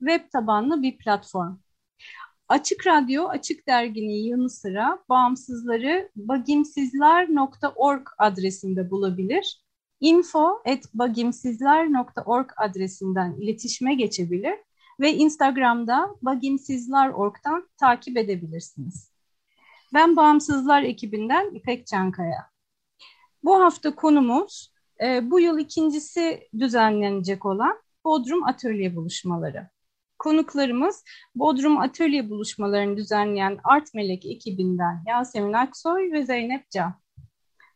web tabanlı bir platform. Açık Radyo, Açık Dergi'nin yanı sıra bağımsızları bagimsizler.org adresinde bulabilir. info at bagimsizler.org adresinden iletişime geçebilir ve Instagram'da bagimsizler.org'dan takip edebilirsiniz. Ben Bağımsızlar ekibinden İpek Çankaya. Bu hafta konumuz e, bu yıl ikincisi düzenlenecek olan Bodrum Atölye Buluşmaları. Konuklarımız Bodrum Atölye buluşmalarını düzenleyen Art Melek ekibinden Yasemin Aksoy ve Zeynep Can.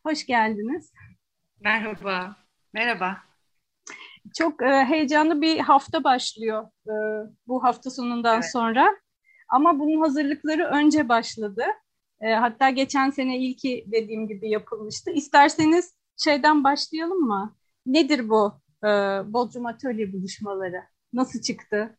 Hoş geldiniz. Merhaba. Merhaba. Çok e, heyecanlı bir hafta başlıyor e, bu hafta sonundan evet. sonra. Ama bunun hazırlıkları önce başladı. E, hatta geçen sene ilki dediğim gibi yapılmıştı. İsterseniz şeyden başlayalım mı? Nedir bu e, Bodrum Atölye buluşmaları? Nasıl çıktı?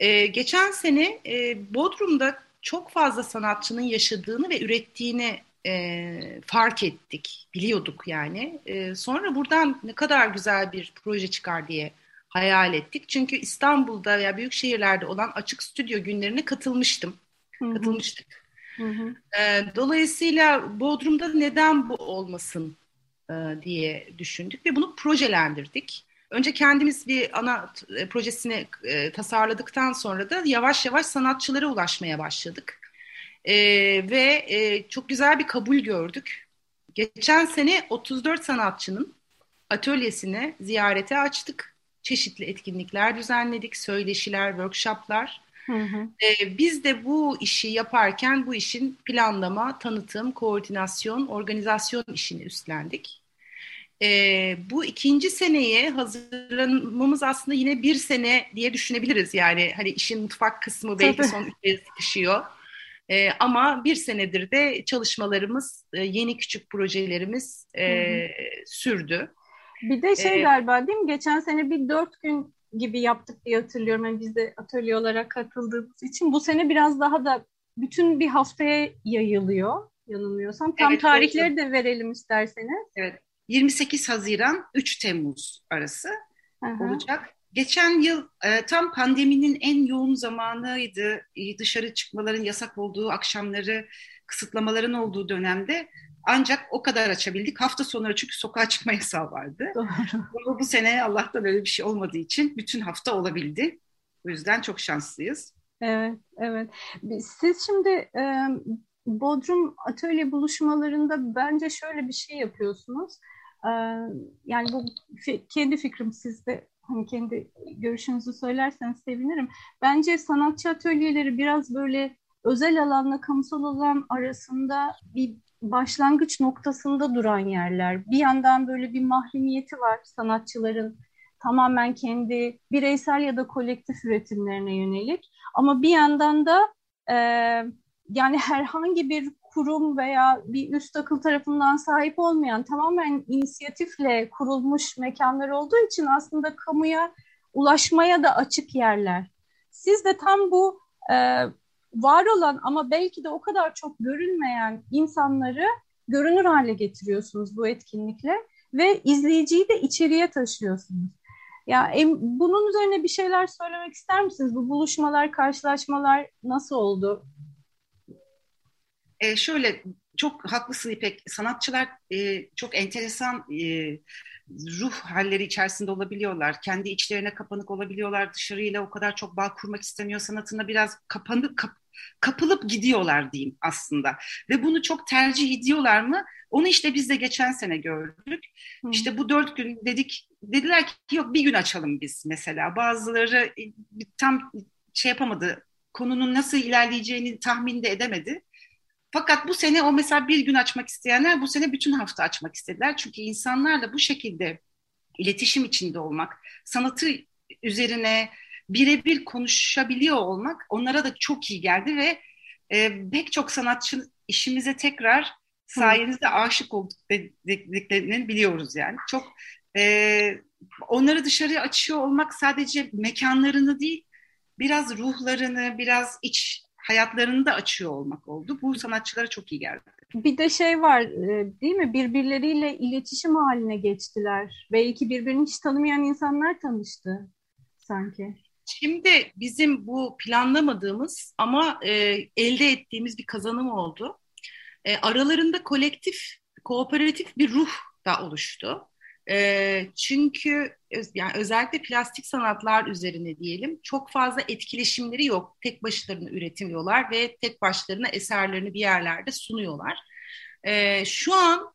Ee, geçen sene e, Bodrum'da çok fazla sanatçının yaşadığını ve ürettiğini e, fark ettik, biliyorduk yani. E, sonra buradan ne kadar güzel bir proje çıkar diye hayal ettik. Çünkü İstanbul'da veya büyük şehirlerde olan açık stüdyo günlerine katılmıştım. Hı-hı. Katılmıştık. Hı-hı. E, dolayısıyla Bodrum'da neden bu olmasın e, diye düşündük ve bunu projelendirdik. Önce kendimiz bir ana e, projesini e, tasarladıktan sonra da yavaş yavaş sanatçılara ulaşmaya başladık. E, ve e, çok güzel bir kabul gördük. Geçen sene 34 sanatçının atölyesini ziyarete açtık. Çeşitli etkinlikler düzenledik, söyleşiler, workshoplar. Hı hı. Ee, biz de bu işi yaparken bu işin planlama, tanıtım, koordinasyon, organizasyon işini üstlendik. E, bu ikinci seneye hazırlanmamız aslında yine bir sene diye düşünebiliriz. Yani hani işin mutfak kısmı belki Tabii. son üçe sıkışıyor. E, ama bir senedir de çalışmalarımız, e, yeni küçük projelerimiz e, sürdü. Bir de şey ee, galiba değil mi? Geçen sene bir dört gün gibi yaptık diye hatırlıyorum. Yani biz de atölye olarak katıldığımız için. Bu sene biraz daha da bütün bir haftaya yayılıyor yanılmıyorsam. Tam evet, tarihleri evet. de verelim isterseniz. Evet. 28 Haziran 3 Temmuz arası Aha. olacak. Geçen yıl e, tam pandeminin en yoğun zamanıydı. E, dışarı çıkmaların yasak olduğu akşamları, kısıtlamaların olduğu dönemde ancak o kadar açabildik. Hafta sonları çünkü sokağa çıkma yasağı vardı. Doğru. Bu, sene Allah'tan öyle bir şey olmadığı için bütün hafta olabildi. O yüzden çok şanslıyız. Evet, evet. Siz şimdi e, Bodrum atölye buluşmalarında bence şöyle bir şey yapıyorsunuz. Ee, yani bu kendi fikrim sizde hani kendi görüşünüzü söylerseniz sevinirim. Bence sanatçı atölyeleri biraz böyle özel alanla kamusal alan arasında bir başlangıç noktasında duran yerler. Bir yandan böyle bir mahremiyeti var sanatçıların tamamen kendi bireysel ya da kolektif üretimlerine yönelik. Ama bir yandan da yani herhangi bir kurum veya bir üst akıl tarafından sahip olmayan tamamen inisiyatifle kurulmuş mekanlar olduğu için aslında kamuya ulaşmaya da açık yerler. Siz de tam bu e, var olan ama belki de o kadar çok görünmeyen insanları görünür hale getiriyorsunuz bu etkinlikle ve izleyiciyi de içeriye taşıyorsunuz. Ya em, bunun üzerine bir şeyler söylemek ister misiniz? Bu buluşmalar, karşılaşmalar nasıl oldu? E, şöyle çok haklısın İpek. Sanatçılar e, çok enteresan e, ruh halleri içerisinde olabiliyorlar. Kendi içlerine kapanık olabiliyorlar. Dışarıyla o kadar çok bağ kurmak istemiyor. Sanatına biraz kapanıp kap, kapılıp gidiyorlar diyeyim aslında. Ve bunu çok tercih ediyorlar mı? Onu işte biz de geçen sene gördük. Hı. İşte bu dört gün dedik, dediler ki yok bir gün açalım biz mesela. Bazıları e, tam şey yapamadı, konunun nasıl ilerleyeceğini tahmin de edemedi. Fakat bu sene o mesela bir gün açmak isteyenler bu sene bütün hafta açmak istediler. Çünkü insanlarla bu şekilde iletişim içinde olmak, sanatı üzerine birebir konuşabiliyor olmak onlara da çok iyi geldi ve e, pek çok sanatçı işimize tekrar sayenizde aşık olduk dediklerini biliyoruz yani. Çok e, onları dışarı açıyor olmak sadece mekanlarını değil, biraz ruhlarını, biraz iç hayatlarını da açıyor olmak oldu. Bu sanatçılara çok iyi geldi. Bir de şey var e, değil mi? Birbirleriyle iletişim haline geçtiler. Belki birbirini hiç tanımayan insanlar tanıştı sanki. Şimdi bizim bu planlamadığımız ama e, elde ettiğimiz bir kazanım oldu. E, aralarında kolektif, kooperatif bir ruh da oluştu. E, çünkü yani özellikle plastik sanatlar üzerine diyelim çok fazla etkileşimleri yok. Tek başlarına üretimiyorlar ve tek başlarına eserlerini bir yerlerde sunuyorlar. E, şu an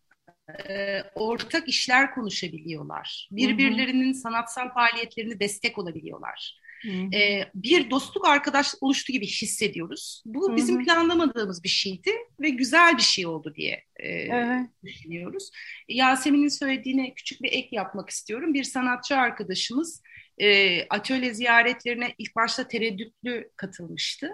e, ortak işler konuşabiliyorlar. Birbirlerinin sanatsal faaliyetlerini destek olabiliyorlar. E, bir dostluk arkadaşlık oluştu gibi hissediyoruz. Bu Hı-hı. bizim planlamadığımız bir şeydi ve güzel bir şey oldu diye e, evet. düşünüyoruz. Yasemin'in söylediğine küçük bir ek yapmak istiyorum. Bir sanatçı arkadaşımız e, atölye ziyaretlerine ilk başta tereddütlü katılmıştı.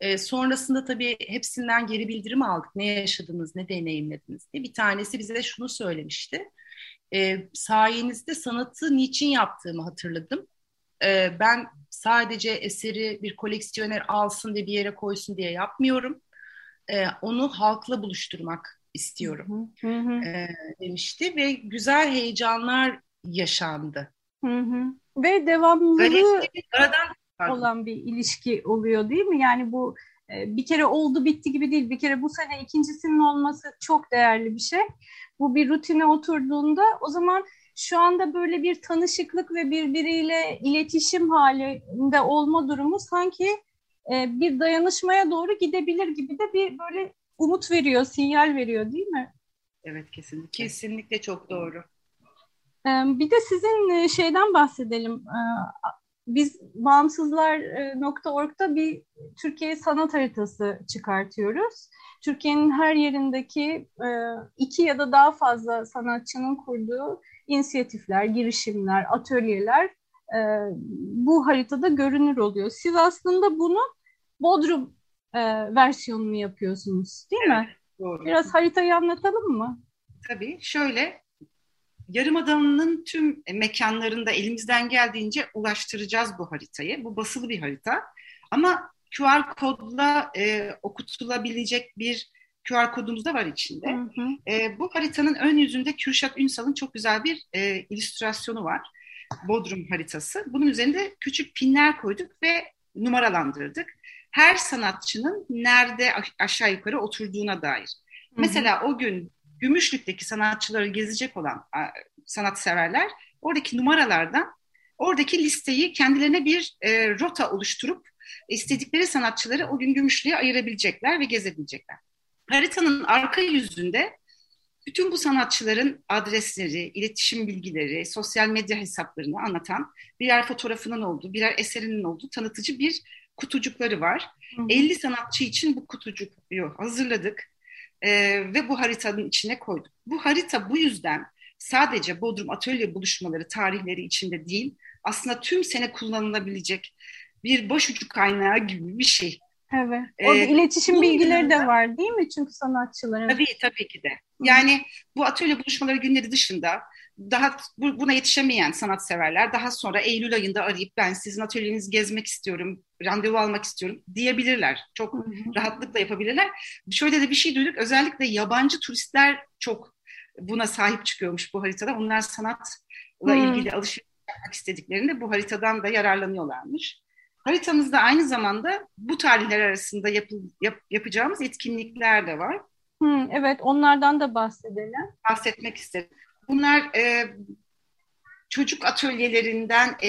E, sonrasında tabii hepsinden geri bildirim aldık. Ne yaşadınız, ne deneyimlediniz diye. Bir tanesi bize şunu söylemişti. E, sayenizde sanatı niçin yaptığımı hatırladım e, ben sadece eseri bir koleksiyoner alsın diye bir yere koysun diye yapmıyorum. E, onu halkla buluşturmak istiyorum hı hı. E, demişti ve güzel heyecanlar yaşandı. Hı hı. Ve devamlılığı aradan olan bir ilişki oluyor değil mi? Yani bu e, bir kere oldu bitti gibi değil. Bir kere bu sene ikincisinin olması çok değerli bir şey. Bu bir rutine oturduğunda o zaman şu anda böyle bir tanışıklık ve birbiriyle iletişim halinde olma durumu sanki e, bir dayanışmaya doğru gidebilir gibi de bir böyle umut veriyor, sinyal veriyor değil mi? Evet kesinlikle. Kesinlikle çok doğru. E, bir de sizin e, şeyden bahsedelim. E, biz bağımsızlar.org'da bir Türkiye sanat haritası çıkartıyoruz. Türkiye'nin her yerindeki iki ya da daha fazla sanatçının kurduğu inisiyatifler, girişimler, atölyeler e, bu haritada görünür oluyor. Siz aslında bunu Bodrum e, versiyonunu yapıyorsunuz değil mi? doğru. Biraz haritayı anlatalım mı? Tabii. Şöyle Yarımada'nın tüm mekanlarında elimizden geldiğince ulaştıracağız bu haritayı. Bu basılı bir harita. Ama QR kodla e, okutulabilecek bir QR kodumuz da var içinde. Hı hı. E, bu haritanın ön yüzünde Kürşat Ünsal'ın çok güzel bir e, illüstrasyonu var. Bodrum haritası. Bunun üzerinde küçük pinler koyduk ve numaralandırdık. Her sanatçının nerede aşağı yukarı oturduğuna dair. Hı hı. Mesela o gün Gümüşlük'teki sanatçıları gezecek olan sanatseverler oradaki numaralardan oradaki listeyi kendilerine bir e, rota oluşturup istedikleri sanatçıları o gün Gümüşlük'e ayırabilecekler ve gezebilecekler. Haritanın arka yüzünde bütün bu sanatçıların adresleri, iletişim bilgileri, sosyal medya hesaplarını anlatan birer fotoğrafının olduğu, birer eserinin olduğu tanıtıcı bir kutucukları var. Hı hı. 50 sanatçı için bu kutucuğu hazırladık e, ve bu haritanın içine koyduk. Bu harita bu yüzden sadece Bodrum Atölye buluşmaları tarihleri içinde değil, aslında tüm sene kullanılabilecek bir başucu kaynağı gibi bir şey. Evet. Orada ee, iletişim bilgileri de var değil mi? Çünkü sanatçıların. Tabii tabii ki de. Yani bu atölye buluşmaları günleri dışında daha buna yetişemeyen sanatseverler daha sonra Eylül ayında arayıp ben sizin atölyenizi gezmek istiyorum, randevu almak istiyorum diyebilirler. Çok hı. rahatlıkla yapabilirler. Şöyle de bir şey duyduk. Özellikle yabancı turistler çok buna sahip çıkıyormuş bu haritada. Onlar sanatla hı. ilgili alışveriş yapmak istediklerinde bu haritadan da yararlanıyorlarmış. Haritamızda aynı zamanda bu tarihler arasında yapı, yap, yapacağımız etkinlikler de var. Hı, evet, onlardan da bahsedelim. Bahsetmek istedim. Bunlar e, çocuk atölyelerinden e,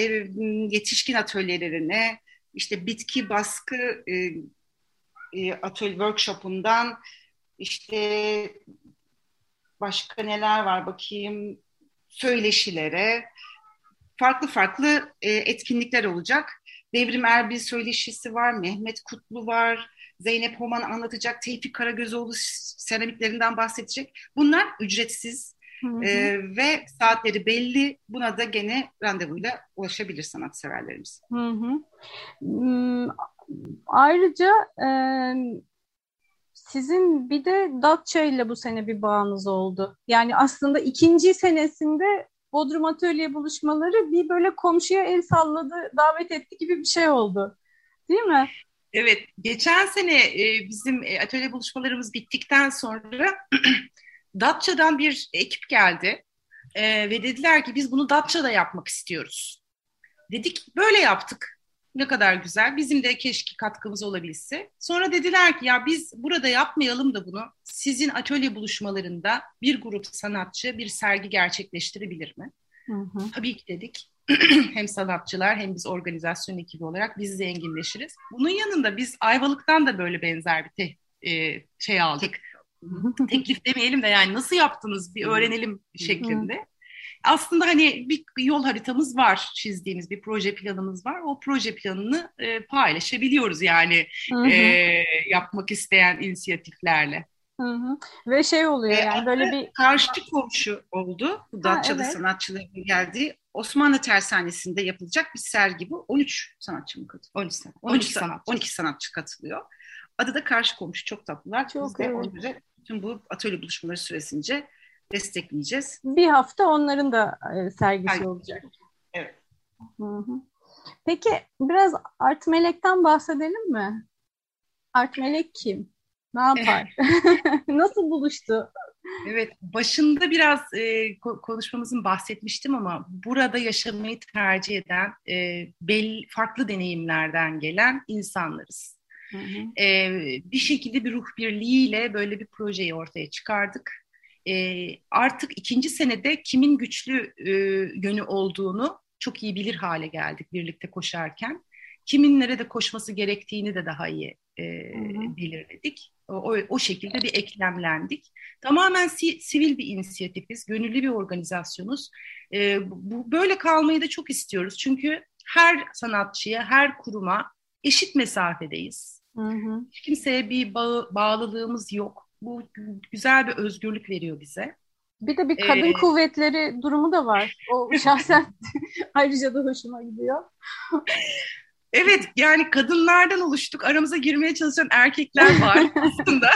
yetişkin atölyelerine, işte bitki baskı e, e, atölye workshop'undan, işte başka neler var bakayım, söyleşilere, farklı farklı e, etkinlikler olacak. Devrim Erbil söyleşisi var, Mehmet Kutlu var, Zeynep Homan anlatacak, Tevfik Karagözoğlu seramiklerinden bahsedecek. Bunlar ücretsiz hı hı. E, ve saatleri belli. Buna da gene randevuyla ulaşabilir sanatseverlerimiz. Hı hı. Hmm, ayrıca e, sizin bir de Datça ile bu sene bir bağınız oldu. Yani aslında ikinci senesinde Bodrum Atölye buluşmaları bir böyle komşuya el salladı, davet etti gibi bir şey oldu. Değil mi? Evet, geçen sene e, bizim e, atölye buluşmalarımız bittikten sonra Datça'dan bir ekip geldi e, ve dediler ki biz bunu Datça'da yapmak istiyoruz. Dedik böyle yaptık. Ne kadar güzel. Bizim de keşke katkımız olabilse. Sonra dediler ki ya biz burada yapmayalım da bunu. Sizin atölye buluşmalarında bir grup sanatçı bir sergi gerçekleştirebilir mi? Hı hı. Tabii ki dedik. hem sanatçılar hem biz organizasyon ekibi olarak biz zenginleşiriz. Bunun yanında biz Ayvalık'tan da böyle benzer bir te, e, şey aldık. Teklif demeyelim de yani nasıl yaptınız bir öğrenelim şeklinde. Aslında hani bir yol haritamız var çizdiğimiz bir proje planımız var. O proje planını e, paylaşabiliyoruz yani e, yapmak isteyen inisiyatiflerle. Hı hı. Ve şey oluyor e, yani böyle bir... Karşı komşu oldu. Bu evet. sanatçıların geldiği Osmanlı Tersanesi'nde yapılacak bir sergi bu. 13 sanatçı mı katılıyor? 12, 12, 12 sanatçı. 12 sanatçı katılıyor. Adı da Karşı Komşu. Çok tatlılar. Çok Biz de evet. bütün bu atölye buluşmaları süresince destekleyeceğiz. Bir hafta onların da e, sergisi Hayır. olacak. Evet. Hı hı. Peki biraz Art Melek'ten bahsedelim mi? Art Melek kim? Ne yapar? Nasıl buluştu? Evet, başında biraz e, konuşmamızın bahsetmiştim ama burada yaşamayı tercih eden, e, belli, farklı deneyimlerden gelen insanlarız. Hı hı. E, bir şekilde bir ruh birliğiyle böyle bir projeyi ortaya çıkardık. E, artık ikinci senede kimin güçlü e, yönü olduğunu çok iyi bilir hale geldik birlikte koşarken. Kimin nerede koşması gerektiğini de daha iyi e, belirledik. O, o şekilde bir eklemlendik. Tamamen si, sivil bir inisiyatifiz, gönüllü bir organizasyonuz. E, bu böyle kalmayı da çok istiyoruz. Çünkü her sanatçıya, her kuruma eşit mesafedeyiz. Hı hı. Hiç kimseye bir bağı, bağlılığımız yok. Bu güzel bir özgürlük veriyor bize. Bir de bir kadın ee, kuvvetleri durumu da var. O şahsen ayrıca da hoşuma gidiyor. Evet yani kadınlardan oluştuk. Aramıza girmeye çalışan erkekler var aslında.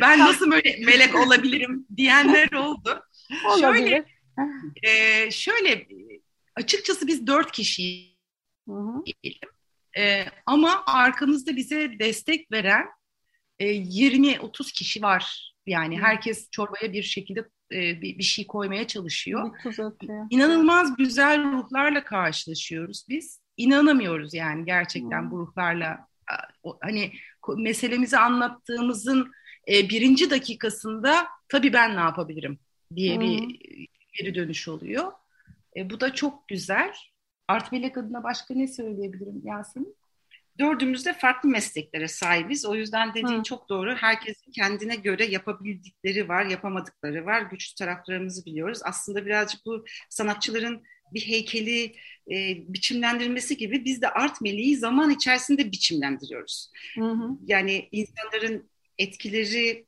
ben nasıl böyle melek olabilirim diyenler oldu. Olabilir. Şöyle, e, şöyle açıkçası biz dört kişiyiz. E, ama arkamızda bize destek veren e, 20-30 kişi var. Yani Hı. herkes çorbaya bir şekilde e, bir, bir şey koymaya çalışıyor. İnanılmaz güzel ruhlarla karşılaşıyoruz biz inanamıyoruz yani gerçekten hmm. bu ruhlarla hani meselemizi anlattığımızın e, birinci dakikasında tabii ben ne yapabilirim diye hmm. bir geri dönüş oluyor. E, bu da çok güzel. Art Melek adına başka ne söyleyebilirim Yasemin? Dördümüz de farklı mesleklere sahibiz. O yüzden dediğin Hı. çok doğru. Herkesin kendine göre yapabildikleri var, yapamadıkları var. Güçlü taraflarımızı biliyoruz. Aslında birazcık bu sanatçıların bir heykeli e, biçimlendirilmesi gibi biz de art meleği zaman içerisinde biçimlendiriyoruz. Hı hı. Yani insanların etkileri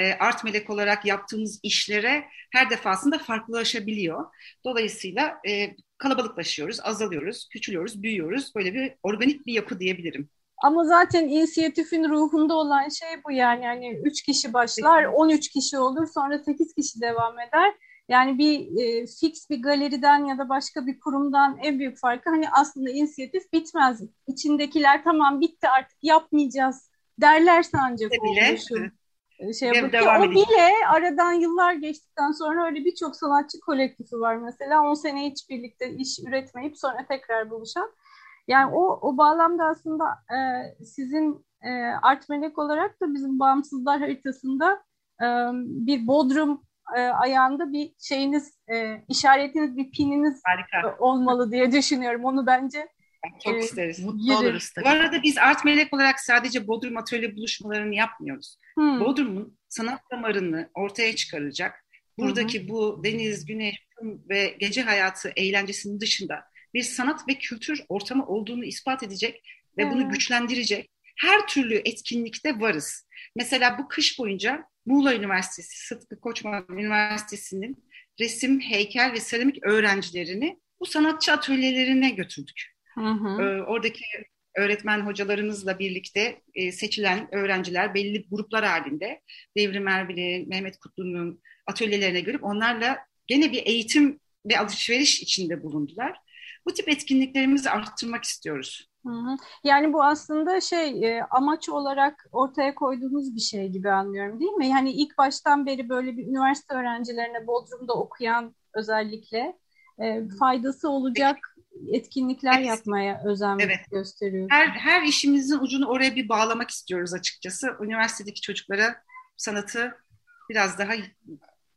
art melek olarak yaptığımız işlere her defasında farklılaşabiliyor. Dolayısıyla e, kalabalıklaşıyoruz, azalıyoruz, küçülüyoruz, büyüyoruz. Böyle bir organik bir yapı diyebilirim. Ama zaten inisiyatifin ruhunda olan şey bu yani. Yani 3 kişi başlar, 13 kişi olur, sonra 8 kişi devam eder. Yani bir e, fix bir galeriden ya da başka bir kurumdan en büyük farkı hani aslında inisiyatif bitmez. İçindekiler tamam bitti artık yapmayacağız derlerse ancak oluşur. E, şey yapıyor. O bile aradan yıllar geçtikten sonra öyle birçok sanatçı kolektifi var mesela. 10 sene hiç birlikte iş üretmeyip sonra tekrar buluşan. Yani o, o bağlamda aslında e, sizin e, Art Melek olarak da bizim bağımsızlar haritasında e, bir Bodrum e, ayağında bir şeyiniz, e, işaretiniz, bir pininiz Harika. olmalı diye düşünüyorum. Onu bence çok ee, isteriz. Mutlu oluruz tabii. Bu arada biz Art Melek olarak sadece Bodrum Atölye buluşmalarını yapmıyoruz. Hmm. Bodrum'un sanat damarını ortaya çıkaracak. Buradaki hmm. bu deniz, güneş ve gece hayatı eğlencesinin dışında bir sanat ve kültür ortamı olduğunu ispat edecek ve evet. bunu güçlendirecek her türlü etkinlikte varız. Mesela bu kış boyunca Muğla Üniversitesi, Sıtkı Koçman Üniversitesi'nin resim, heykel ve seramik öğrencilerini bu sanatçı atölyelerine götürdük. Hı hı. Ee, oradaki öğretmen hocalarımızla birlikte e, seçilen öğrenciler belli gruplar halinde Devrim Erbil'i, Mehmet Kutlu'nun atölyelerine görüp onlarla gene bir eğitim ve alışveriş içinde bulundular. Bu tip etkinliklerimizi arttırmak istiyoruz. Hı hı. Yani bu aslında şey e, amaç olarak ortaya koyduğumuz bir şey gibi anlıyorum değil mi? Yani ilk baştan beri böyle bir üniversite öğrencilerine Bodrum'da okuyan özellikle e, faydası olacak etkinlikler evet. yapmaya özen evet. gösteriyoruz. Her, her işimizin ucunu oraya bir bağlamak istiyoruz açıkçası. Üniversitedeki çocuklara sanatı biraz daha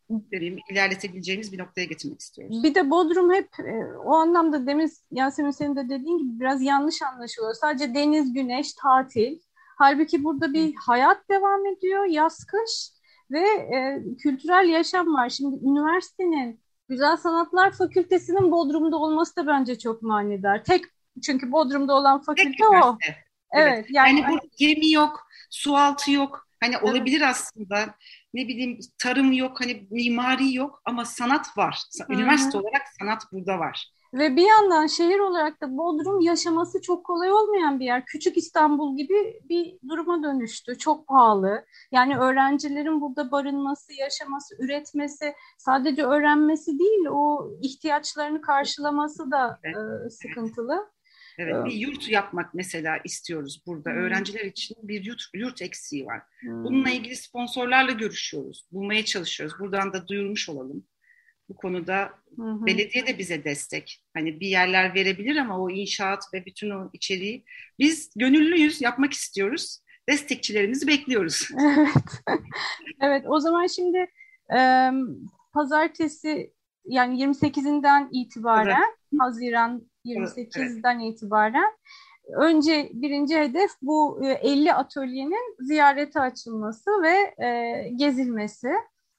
vereyim, ilerletebileceğimiz bir noktaya getirmek istiyoruz. Bir de Bodrum hep e, o anlamda demin Yasemin senin de dediğin gibi biraz yanlış anlaşılıyor. Sadece deniz, güneş, tatil. Halbuki burada bir hayat devam ediyor, yaz kış ve e, kültürel yaşam var. Şimdi üniversitenin Güzel Sanatlar Fakültesi'nin Bodrum'da olması da bence çok manidar. Tek çünkü Bodrum'da olan fakülte Tek o. Evet. evet. Yani, yani burada gemi yok, su altı yok. Hani evet. olabilir aslında ne bileyim tarım yok, hani mimari yok ama sanat var. Üniversite Hı-hı. olarak sanat burada var. Ve bir yandan şehir olarak da Bodrum yaşaması çok kolay olmayan bir yer. Küçük İstanbul gibi bir duruma dönüştü. Çok pahalı. Yani öğrencilerin burada barınması, yaşaması, üretmesi, sadece öğrenmesi değil, o ihtiyaçlarını karşılaması da evet. e, sıkıntılı. Evet, bir yurt yapmak mesela istiyoruz burada. Hmm. Öğrenciler için bir yurt, yurt eksiği var. Hmm. Bununla ilgili sponsorlarla görüşüyoruz. Bulmaya çalışıyoruz. Buradan da duyurmuş olalım. Bu konuda hı belediye de bize destek. Hani bir yerler verebilir ama o inşaat ve bütün o içeriği biz gönüllüyüz, yapmak istiyoruz. Destekçilerimizi bekliyoruz. Evet. evet, o zaman şimdi e, pazartesi yani 28'inden itibaren evet. Haziran 28'den evet. itibaren önce birinci hedef bu 50 atölyenin ziyarete açılması ve e, gezilmesi.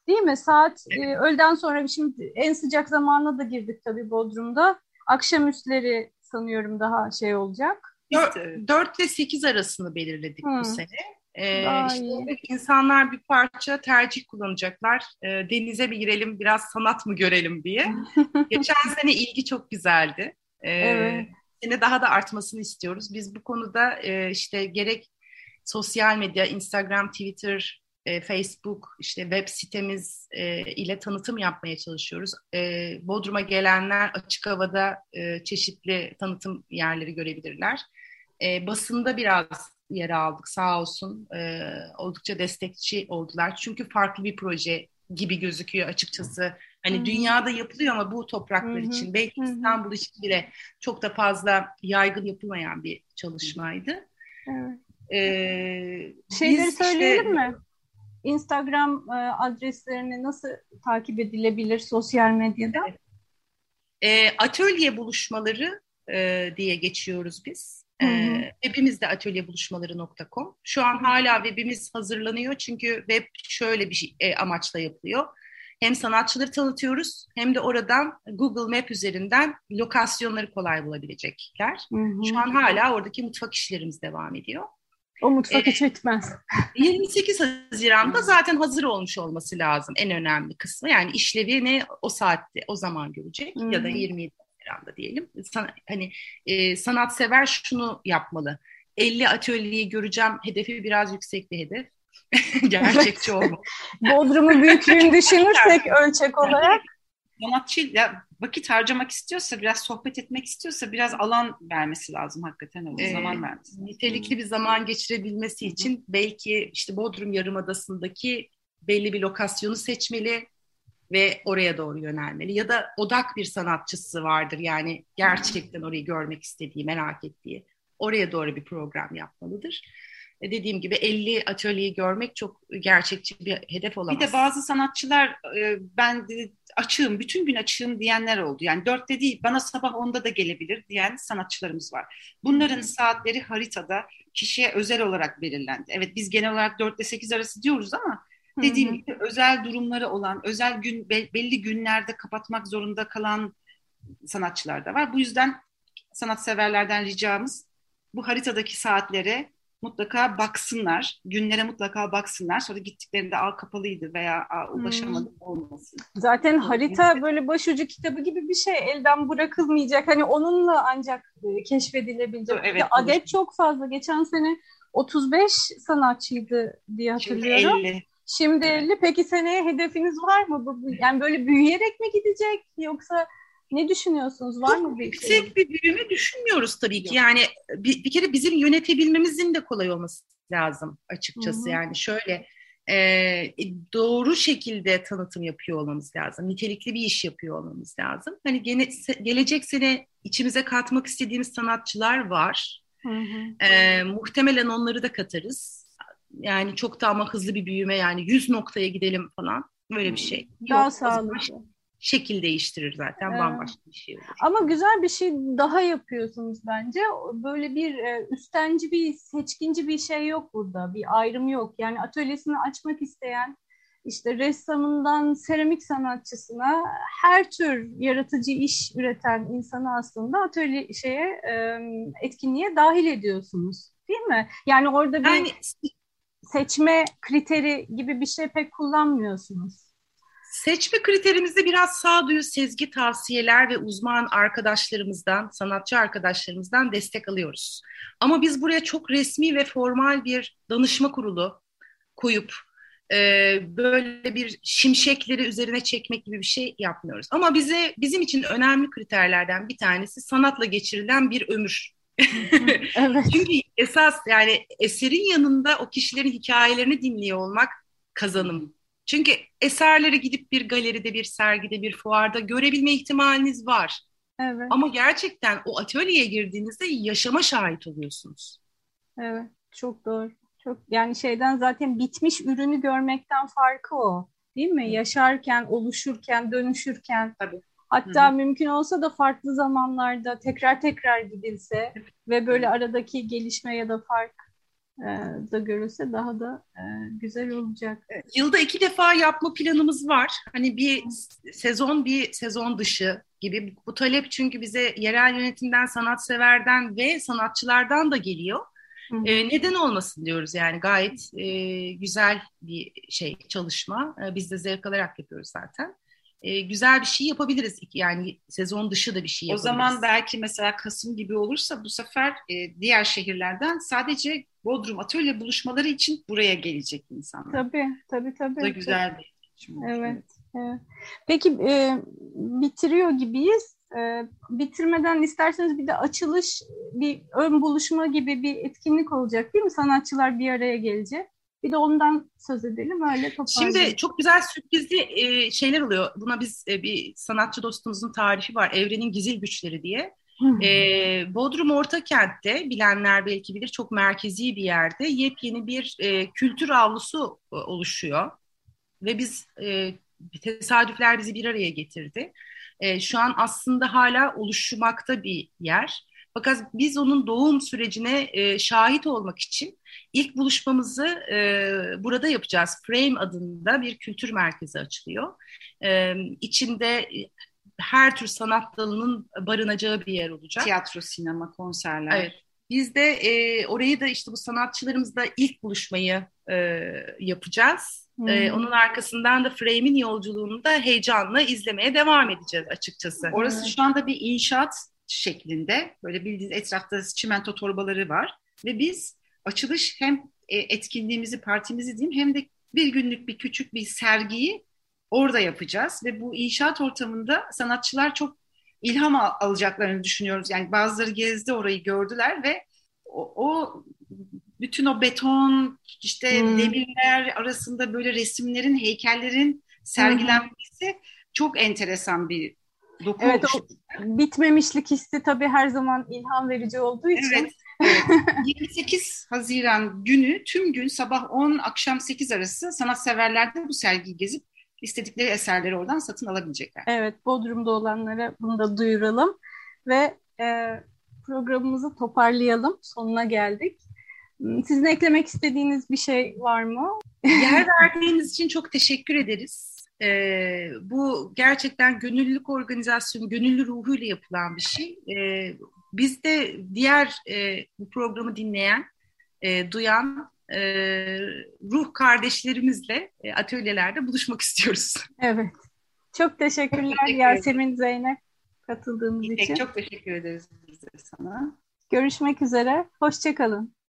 Değil mi? Saat e, öğleden sonra şimdi en sıcak zamanına da girdik tabii Bodrum'da. Akşamüstleri sanıyorum daha şey olacak. 4, 4 ile 8 arasını belirledik hmm. bu sene. Ee, işte insanlar bir parça tercih kullanacaklar. Ee, denize mi girelim, biraz sanat mı görelim diye. Geçen sene ilgi çok güzeldi. Ee, evet. Sene daha da artmasını istiyoruz. Biz bu konuda e, işte gerek sosyal medya, Instagram, Twitter, e, Facebook, işte web sitemiz e, ile tanıtım yapmaya çalışıyoruz. E, Bodrum'a gelenler açık havada e, çeşitli tanıtım yerleri görebilirler. E, basında biraz yer aldık sağ olsun. E, oldukça destekçi oldular. Çünkü farklı bir proje gibi gözüküyor açıkçası. Hani Hı-hı. dünyada yapılıyor ama bu topraklar Hı-hı. için belki Hı-hı. İstanbul için bile çok da fazla yaygın yapılmayan bir çalışmaydı. Evet. Ee, Şeyleri söyleyelim işte, mi? Instagram e, adreslerini nasıl takip edilebilir sosyal medyada? E, atölye buluşmaları e, diye geçiyoruz biz. Hı E, webimiz de atölyebuluşmaları.com. Şu an hala webimiz hazırlanıyor çünkü web şöyle bir şey, e, amaçla yapılıyor. Hem sanatçıları tanıtıyoruz hem de oradan Google Map üzerinden lokasyonları kolay bulabilecekler. Hı hı. Şu an hala oradaki mutfak işlerimiz devam ediyor. O mutfak hiç bitmez. 28 Haziran'da zaten hazır olmuş olması lazım en önemli kısmı. Yani işlevini o saatte, o zaman görecek hmm. ya da 27 Haziran'da diyelim. San, hani e, sanatsever şunu yapmalı. 50 atölyeyi göreceğim hedefi biraz yüksek bir hedef. Gerçekçi olmalı. Bodrum'un büyüklüğünü düşünürsek ölçek olarak sanatçı ya vakit harcamak istiyorsa, biraz sohbet etmek istiyorsa biraz alan vermesi lazım hakikaten öyle ee, zaman vermesi. Nitelikli bir zaman geçirebilmesi için Hı. belki işte Bodrum Yarımadası'ndaki belli bir lokasyonu seçmeli ve oraya doğru yönelmeli. Ya da odak bir sanatçısı vardır yani gerçekten orayı görmek istediği, merak ettiği. Oraya doğru bir program yapmalıdır. E, dediğim gibi 50 atölyeyi görmek çok gerçekçi bir hedef olamaz. Bir de bazı sanatçılar e, ben açığım, bütün gün açığım diyenler oldu. Yani dörtte değil, bana sabah onda da gelebilir diyen sanatçılarımız var. Bunların saatleri haritada kişiye özel olarak belirlendi. Evet biz genel olarak dörtte sekiz arası diyoruz ama dediğim gibi özel durumları olan, özel gün belli günlerde kapatmak zorunda kalan sanatçılar da var. Bu yüzden sanatseverlerden ricamız bu haritadaki saatlere mutlaka baksınlar. Günlere mutlaka baksınlar. Sonra gittiklerinde al kapalıydı veya ulaşamadım hmm. olmasın. Zaten harita böyle başucu kitabı gibi bir şey. Elden bırakılmayacak. Hani onunla ancak e, keşfedilebilecek. Evet, adet çok fazla. Geçen sene 35 sanatçıydı diye hatırlıyorum. Şimdi 50. Şimdi 50. Peki seneye hedefiniz var mı? Yani böyle büyüyerek mi gidecek yoksa ne düşünüyorsunuz? Var Çok mı bir yüksek şey? bir büyüme düşünmüyoruz tabii ki. Yani bir, bir kere bizim yönetebilmemizin de kolay olması lazım açıkçası. Hı-hı. Yani şöyle e, doğru şekilde tanıtım yapıyor olmamız lazım. Nitelikli bir iş yapıyor olmamız lazım. Hani gene, gelecek sene içimize katmak istediğimiz sanatçılar var. E, muhtemelen onları da katarız. Yani çok da ama hızlı bir büyüme yani 100 noktaya gidelim falan böyle bir şey. Daha Yok, sağlıklı şekil değiştirir zaten evet. bambaşka bir şey olur. Ama güzel bir şey daha yapıyorsunuz bence. Böyle bir e, üstenci bir seçkinci bir şey yok burada. Bir ayrım yok. Yani atölyesini açmak isteyen işte ressamından seramik sanatçısına her tür yaratıcı iş üreten insanı aslında atölye şeye e, etkinliğe dahil ediyorsunuz. Değil mi? Yani orada bir yani, seçme kriteri gibi bir şey pek kullanmıyorsunuz. Seçme kriterimizde biraz sağduyu, sezgi tavsiyeler ve uzman arkadaşlarımızdan, sanatçı arkadaşlarımızdan destek alıyoruz. Ama biz buraya çok resmi ve formal bir danışma kurulu koyup e, böyle bir şimşekleri üzerine çekmek gibi bir şey yapmıyoruz. Ama bize bizim için önemli kriterlerden bir tanesi sanatla geçirilen bir ömür. evet. Çünkü esas yani eserin yanında o kişilerin hikayelerini dinliyor olmak kazanım çünkü eserleri gidip bir galeride, bir sergide, bir fuarda görebilme ihtimaliniz var. Evet. Ama gerçekten o atölyeye girdiğinizde yaşama şahit oluyorsunuz. Evet, çok doğru. Çok yani şeyden zaten bitmiş ürünü görmekten farkı o. Değil mi? Yaşarken, oluşurken, dönüşürken. Tabii. Hatta Hı-hı. mümkün olsa da farklı zamanlarda tekrar tekrar gidilse ve böyle aradaki gelişme ya da fark da görülse daha da e, güzel olacak. Yılda iki defa yapma planımız var. Hani bir sezon bir sezon dışı gibi. Bu talep çünkü bize yerel yönetimden, sanatseverden ve sanatçılardan da geliyor. E, neden olmasın diyoruz yani gayet e, güzel bir şey çalışma. E, biz de zevk alarak yapıyoruz zaten e, güzel bir şey yapabiliriz. Yani sezon dışı da bir şey yapabiliriz. O zaman belki mesela Kasım gibi olursa bu sefer e, diğer şehirlerden sadece Bodrum atölye buluşmaları için buraya gelecek insanlar. Tabii, tabii, tabii. Bu da güzel bir Evet. evet. Peki e, bitiriyor gibiyiz. E, bitirmeden isterseniz bir de açılış, bir ön buluşma gibi bir etkinlik olacak değil mi? Sanatçılar bir araya gelecek. Bir de ondan söz edelim öyle toparlayalım. Şimdi çok güzel sürprizli e, şeyler oluyor. Buna biz e, bir sanatçı dostumuzun tarifi var. Evrenin gizil güçleri diye. E, Bodrum Ortakent'te bilenler belki bilir çok merkezi bir yerde yepyeni bir e, kültür avlusu e, oluşuyor. Ve biz e, tesadüfler bizi bir araya getirdi. E, şu an aslında hala oluşmakta bir yer. Fakat biz onun doğum sürecine e, şahit olmak için ilk buluşmamızı e, burada yapacağız. Frame adında bir kültür merkezi açılıyor. E, içinde her tür sanat dalının barınacağı bir yer olacak. Tiyatro, sinema, konserler. Evet. Biz de e, orayı da işte bu sanatçılarımızla ilk buluşmayı e, yapacağız. Hmm. E, onun arkasından da Frame'in yolculuğunu da heyecanla izlemeye devam edeceğiz açıkçası. Orası hmm. şu anda bir inşaat şeklinde. Böyle bildiğiniz etrafta çimento torbaları var. Ve biz açılış hem e, etkinliğimizi, partimizi diyeyim hem de bir günlük bir küçük bir sergiyi orada yapacağız. Ve bu inşaat ortamında sanatçılar çok ilham alacaklarını düşünüyoruz. Yani bazıları gezdi orayı gördüler ve o, o bütün o beton işte hmm. demirler arasında böyle resimlerin, heykellerin sergilenmesi hmm. çok enteresan bir doku evet, o bitmemişlik hissi tabii her zaman ilham verici olduğu için evet. 28 Haziran günü tüm gün sabah 10 akşam 8 arası sanatseverler de bu sergiyi gezip istedikleri eserleri oradan satın alabilecekler. Evet, Bodrum'da olanlara bunu da duyuralım ve e, programımızı toparlayalım. Sonuna geldik. Sizin eklemek istediğiniz bir şey var mı? Yer verdiğiniz için çok teşekkür ederiz. Ee, bu gerçekten gönüllülük organizasyonu, gönüllü ruhuyla yapılan bir şey. Ee, biz de diğer e, bu programı dinleyen, e, duyan e, ruh kardeşlerimizle e, atölyelerde buluşmak istiyoruz. Evet. Çok teşekkürler çok teşekkür Yasemin Zeynep katıldığınız İpek, için. Çok teşekkür ederiz biz de sana. Görüşmek üzere. Hoşçakalın.